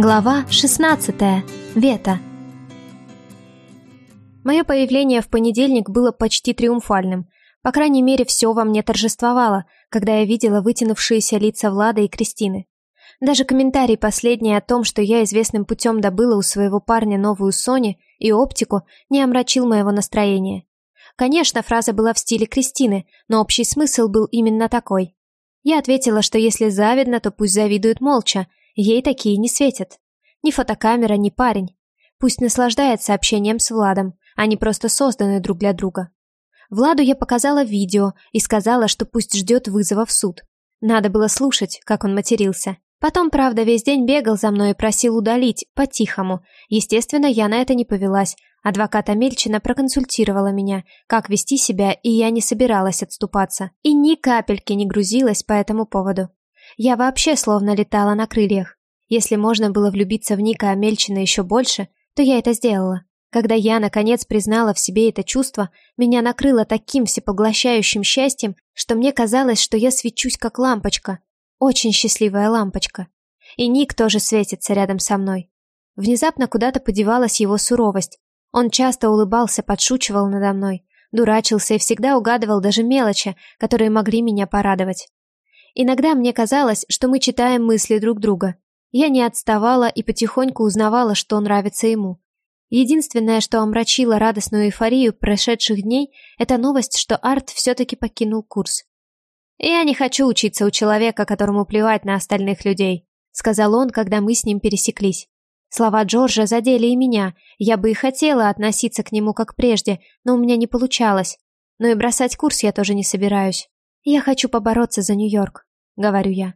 Глава 16. Вета. Мое появление в понедельник было почти триумфальным. По крайней мере, все во мне торжествовало, когда я видела вытянувшиеся лица Влада и Кристины. Даже комментарий последний о том, что я известным путем добыла у своего парня новую Сони и оптику, не омрачил моего настроения. Конечно, фраза была в стиле Кристины, но общий смысл был именно такой. Я ответила, что если завидно, то пусть завидует молча, ей такие не светят. Ни фотокамера, ни парень. Пусть наслаждается общением с Владом, они просто созданы друг для друга. Владу я показала видео и сказала, что пусть ждет вызова в суд. Надо было слушать, как он матерился. Потом, правда, весь день бегал за мной и просил удалить, по-тихому. Естественно, я на это не повелась. Адвокат Амельчина проконсультировала меня, как вести себя, и я не собиралась отступаться. И ни капельки не грузилась по этому поводу. Я вообще словно летала на крыльях. Если можно было влюбиться в Ника Амельчина еще больше, то я это сделала. Когда я, наконец, признала в себе это чувство, меня накрыло таким всепоглощающим счастьем, что мне казалось, что я свечусь как лампочка. Очень счастливая лампочка. И Ник тоже светится рядом со мной. Внезапно куда-то подевалась его суровость. Он часто улыбался, подшучивал надо мной, дурачился и всегда угадывал даже мелочи, которые могли меня порадовать. Иногда мне казалось, что мы читаем мысли друг друга. Я не отставала и потихоньку узнавала, что нравится ему. Единственное, что омрачило радостную эйфорию прошедших дней, это новость, что Арт все-таки покинул курс. «Я не хочу учиться у человека, которому плевать на остальных людей», сказал он, когда мы с ним пересеклись. Слова Джорджа задели и меня. Я бы и хотела относиться к нему как прежде, но у меня не получалось. Но и бросать курс я тоже не собираюсь. Я хочу побороться за Нью-Йорк, говорю я.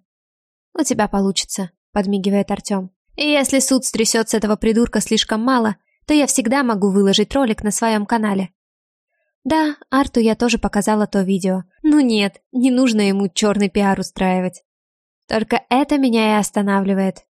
У тебя получится, подмигивает Артем. И если суд стрясет с этого придурка слишком мало, то я всегда могу выложить ролик на своем канале. Да, Арту я тоже показала то видео. Ну нет, не нужно ему черный пиар устраивать. Только это меня и останавливает.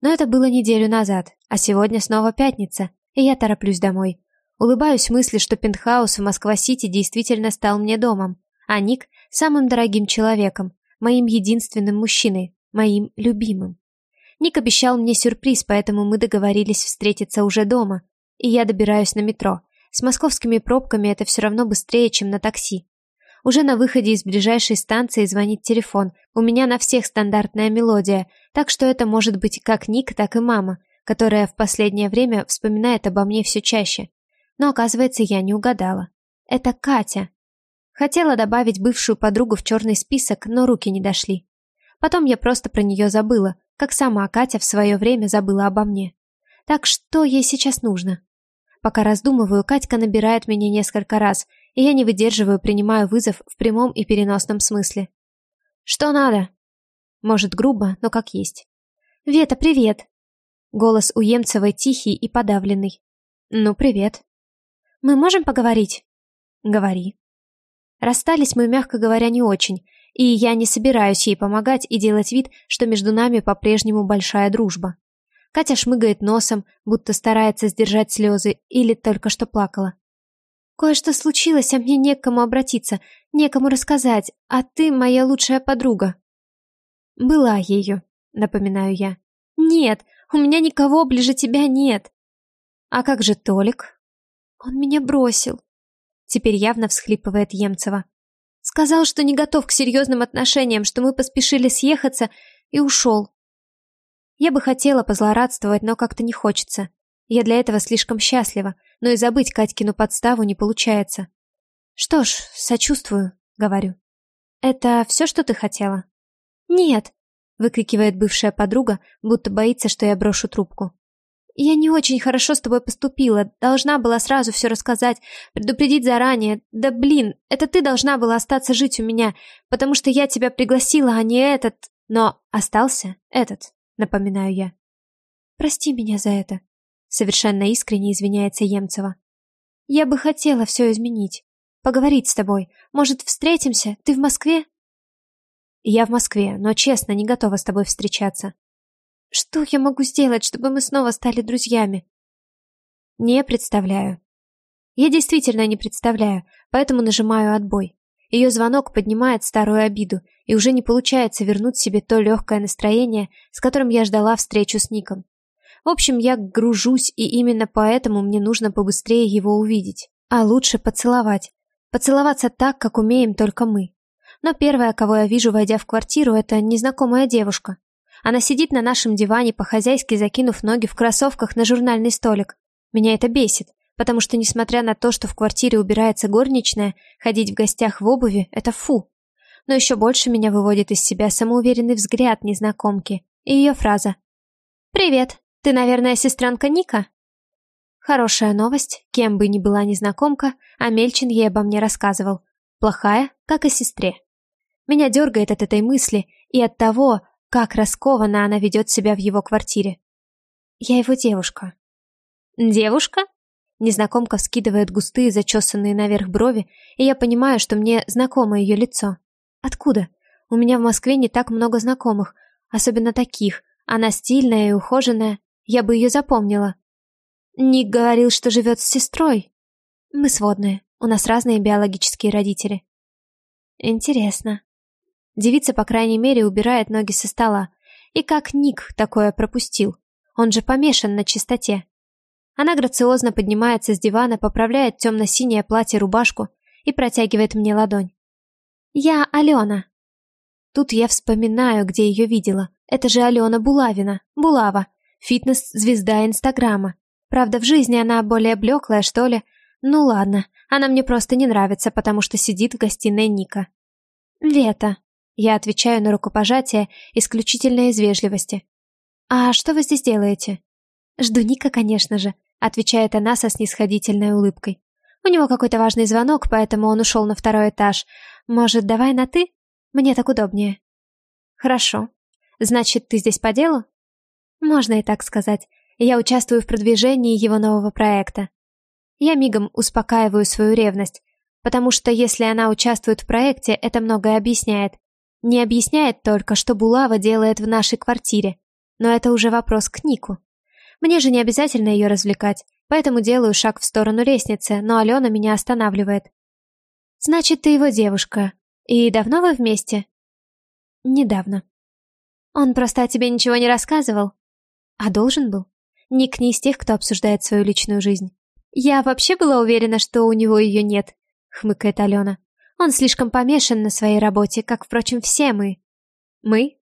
Но это было неделю назад, а сегодня снова пятница, и я тороплюсь домой. Улыбаюсь мысли, что пентхаус в Москва-Сити действительно стал мне домом, а Ник – самым дорогим человеком, моим единственным мужчиной, моим любимым. Ник обещал мне сюрприз, поэтому мы договорились встретиться уже дома, и я добираюсь на метро – с московскими пробками это все равно быстрее, чем на такси. Уже на выходе из ближайшей станции звонит телефон. У меня на всех стандартная мелодия, так что это может быть как Ник, так и мама, которая в последнее время вспоминает обо мне все чаще. Но оказывается, я не угадала. Это Катя. Хотела добавить бывшую подругу в черный список, но руки не дошли. Потом я просто про нее забыла, как сама Катя в свое время забыла обо мне. Так что ей сейчас нужно? Пока раздумываю, Катька набирает меня несколько раз, и я не выдерживаю, принимаю вызов в прямом и переносном смысле. «Что надо?» Может, грубо, но как есть. «Вета, привет!» Голос у Емцевой тихий и подавленный. «Ну, привет!» «Мы можем поговорить?» «Говори». Расстались мы, мягко говоря, не очень, и я не собираюсь ей помогать и делать вид, что между нами по-прежнему большая дружба. Катя шмыгает носом, будто старается сдержать слезы, или только что плакала. «Кое-что случилось, а мне некому обратиться, некому рассказать, а ты моя лучшая подруга». «Была ею», — напоминаю я. «Нет, у меня никого ближе тебя нет». «А как же Толик?» «Он меня бросил», — теперь явно всхлипывает Емцева. «Сказал, что не готов к серьезным отношениям, что мы поспешили съехаться, и ушел. Я бы хотела позлорадствовать, но как-то не хочется. Я для этого слишком счастлива, но и забыть Катькину подставу не получается. Что ж, сочувствую, говорю. Это все, что ты хотела? Нет, выкрикивает бывшая подруга, будто боится, что я брошу трубку. Я не очень хорошо с тобой поступила, должна была сразу все рассказать, предупредить заранее. Да блин, это ты должна была остаться жить у меня, потому что я тебя пригласила, а не этот. Но остался этот напоминаю я. Прости меня за это, совершенно искренне извиняется Емцева. Я бы хотела все изменить. Поговорить с тобой. Может, встретимся? Ты в Москве? Я в Москве, но честно, не готова с тобой встречаться. Что я могу сделать, чтобы мы снова стали друзьями? Не представляю. Я действительно не представляю, поэтому нажимаю отбой. Ее звонок поднимает старую обиду, и уже не получается вернуть себе то легкое настроение, с которым я ждала встречу с Ником. В общем, я гружусь, и именно поэтому мне нужно побыстрее его увидеть. А лучше поцеловать. Поцеловаться так, как умеем только мы. Но первая, кого я вижу, войдя в квартиру, это незнакомая девушка. Она сидит на нашем диване, по-хозяйски закинув ноги в кроссовках на журнальный столик. Меня это бесит, потому что, несмотря на то, что в квартире убирается горничная, ходить в гостях в обуви — это фу. Но еще больше меня выводит из себя самоуверенный взгляд незнакомки и ее фраза. «Привет, ты, наверное, сестренка Ника?» Хорошая новость, кем бы ни была незнакомка, а Мельчин ей обо мне рассказывал. Плохая, как и сестре. Меня дергает от этой мысли и от того, как раскованно она ведет себя в его квартире. Я его девушка. Девушка? Незнакомка вскидывает густые, зачесанные наверх брови, и я понимаю, что мне знакомо ее лицо. Откуда? У меня в Москве не так много знакомых, особенно таких. Она стильная и ухоженная. Я бы ее запомнила. Ник говорил, что живет с сестрой. Мы сводные, у нас разные биологические родители. Интересно. Девица, по крайней мере, убирает ноги со стола. И как Ник такое пропустил? Он же помешан на чистоте. Она грациозно поднимается с дивана, поправляет темно-синее платье-рубашку и протягивает мне ладонь. «Я Алена». Тут я вспоминаю, где ее видела. Это же Алена Булавина, Булава, фитнес-звезда Инстаграма. Правда, в жизни она более блеклая, что ли. Ну ладно, она мне просто не нравится, потому что сидит в гостиной Ника. «Вета», — я отвечаю на рукопожатие исключительно из вежливости. «А что вы здесь делаете?» «Жду Ника, конечно же», — отвечает она со снисходительной улыбкой. «У него какой-то важный звонок, поэтому он ушел на второй этаж. Может, давай на «ты»? Мне так удобнее». «Хорошо. Значит, ты здесь по делу?» «Можно и так сказать. Я участвую в продвижении его нового проекта. Я мигом успокаиваю свою ревность, потому что если она участвует в проекте, это многое объясняет. Не объясняет только, что Булава делает в нашей квартире, но это уже вопрос к Нику. Мне же не обязательно ее развлекать, поэтому делаю шаг в сторону лестницы, но Алена меня останавливает. «Значит, ты его девушка. И давно вы вместе?» «Недавно». «Он просто о тебе ничего не рассказывал?» «А должен был?» Ник не из тех, кто обсуждает свою личную жизнь. «Я вообще была уверена, что у него ее нет», — хмыкает Алена. «Он слишком помешан на своей работе, как, впрочем, все мы». «Мы?»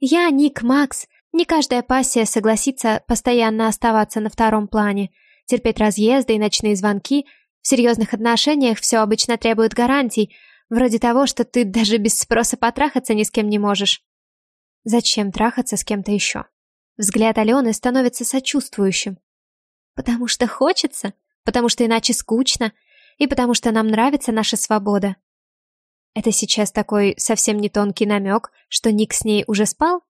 «Я, Ник, Макс. Не каждая пассия согласится постоянно оставаться на втором плане, терпеть разъезды и ночные звонки. В серьезных отношениях все обычно требует гарантий, вроде того, что ты даже без спроса потрахаться ни с кем не можешь». «Зачем трахаться с кем-то еще?» Взгляд Алены становится сочувствующим. Потому что хочется, потому что иначе скучно, и потому что нам нравится наша свобода. Это сейчас такой совсем не тонкий намек, что Ник с ней уже спал?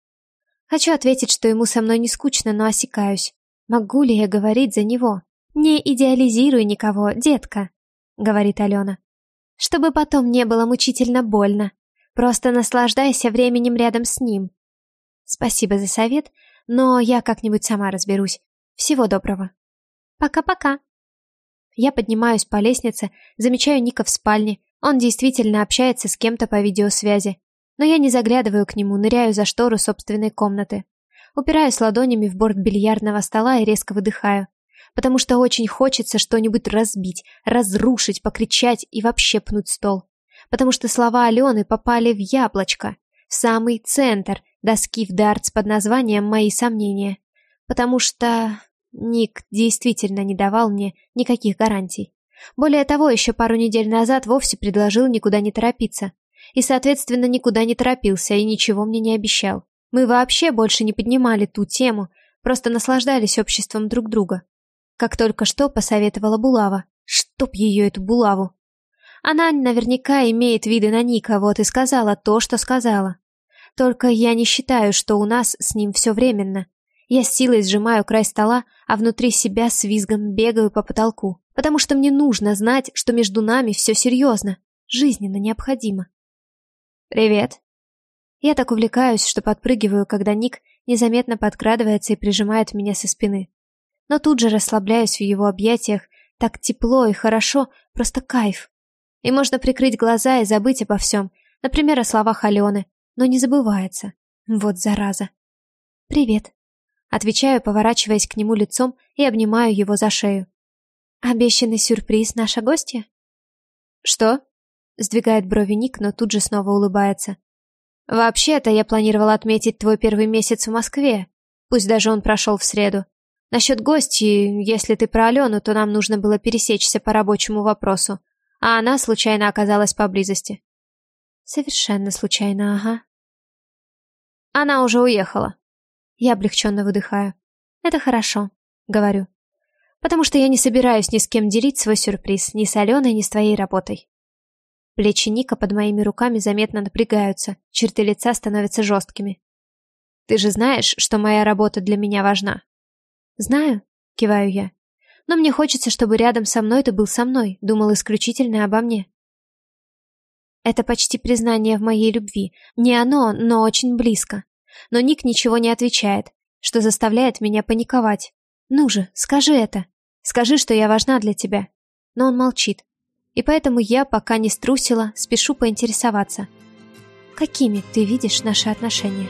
Хочу ответить, что ему со мной не скучно, но осекаюсь. Могу ли я говорить за него? Не идеализируй никого, детка, говорит Алена. Чтобы потом не было мучительно больно. Просто наслаждайся временем рядом с ним. Спасибо за совет, но я как-нибудь сама разберусь. Всего доброго. Пока-пока. Я поднимаюсь по лестнице, замечаю Ника в спальне. Он действительно общается с кем-то по видеосвязи. Но я не заглядываю к нему, ныряю за штору собственной комнаты. Упираюсь ладонями в борт бильярдного стола и резко выдыхаю. Потому что очень хочется что-нибудь разбить, разрушить, покричать и вообще пнуть стол. Потому что слова Алены попали в яблочко, в самый центр, доски в дартс под названием «Мои сомнения», потому что Ник действительно не давал мне никаких гарантий. Более того, еще пару недель назад вовсе предложил никуда не торопиться. И, соответственно, никуда не торопился и ничего мне не обещал. Мы вообще больше не поднимали ту тему, просто наслаждались обществом друг друга. Как только что посоветовала Булава. Чтоб ее эту Булаву. Она наверняка имеет виды на Ника, вот и сказала то, что сказала. Только я не считаю, что у нас с ним все временно. Я с силой сжимаю край стола, а внутри себя с визгом бегаю по потолку, потому что мне нужно знать, что между нами все серьезно, жизненно необходимо. «Привет». Я так увлекаюсь, что подпрыгиваю, когда Ник незаметно подкрадывается и прижимает меня со спины. Но тут же расслабляюсь в его объятиях, так тепло и хорошо, просто кайф. И можно прикрыть глаза и забыть обо всем, например, о словах Алены, но не забывается. Вот зараза. «Привет», — отвечаю, поворачиваясь к нему лицом и обнимаю его за шею. «Обещанный сюрприз наша гостья?» «Что?» — сдвигает брови Ник, но тут же снова улыбается. «Вообще-то я планировал отметить твой первый месяц в Москве, пусть даже он прошел в среду. Насчет гостей, если ты про Алену, то нам нужно было пересечься по рабочему вопросу, а она случайно оказалась поблизости». «Совершенно случайно, ага». «Она уже уехала». Я облегченно выдыхаю. «Это хорошо», — говорю. «Потому что я не собираюсь ни с кем делить свой сюрприз, ни с Аленой, ни с твоей работой». Плечи Ника под моими руками заметно напрягаются, черты лица становятся жесткими. «Ты же знаешь, что моя работа для меня важна?» «Знаю», — киваю я. «Но мне хочется, чтобы рядом со мной ты был со мной, думал исключительно обо мне». Это почти признание в моей любви. Не оно, но очень близко. Но Ник ничего не отвечает, что заставляет меня паниковать. «Ну же, скажи это. Скажи, что я важна для тебя». Но он молчит, и поэтому я, пока не струсила, спешу поинтересоваться. Какими ты видишь наши отношения?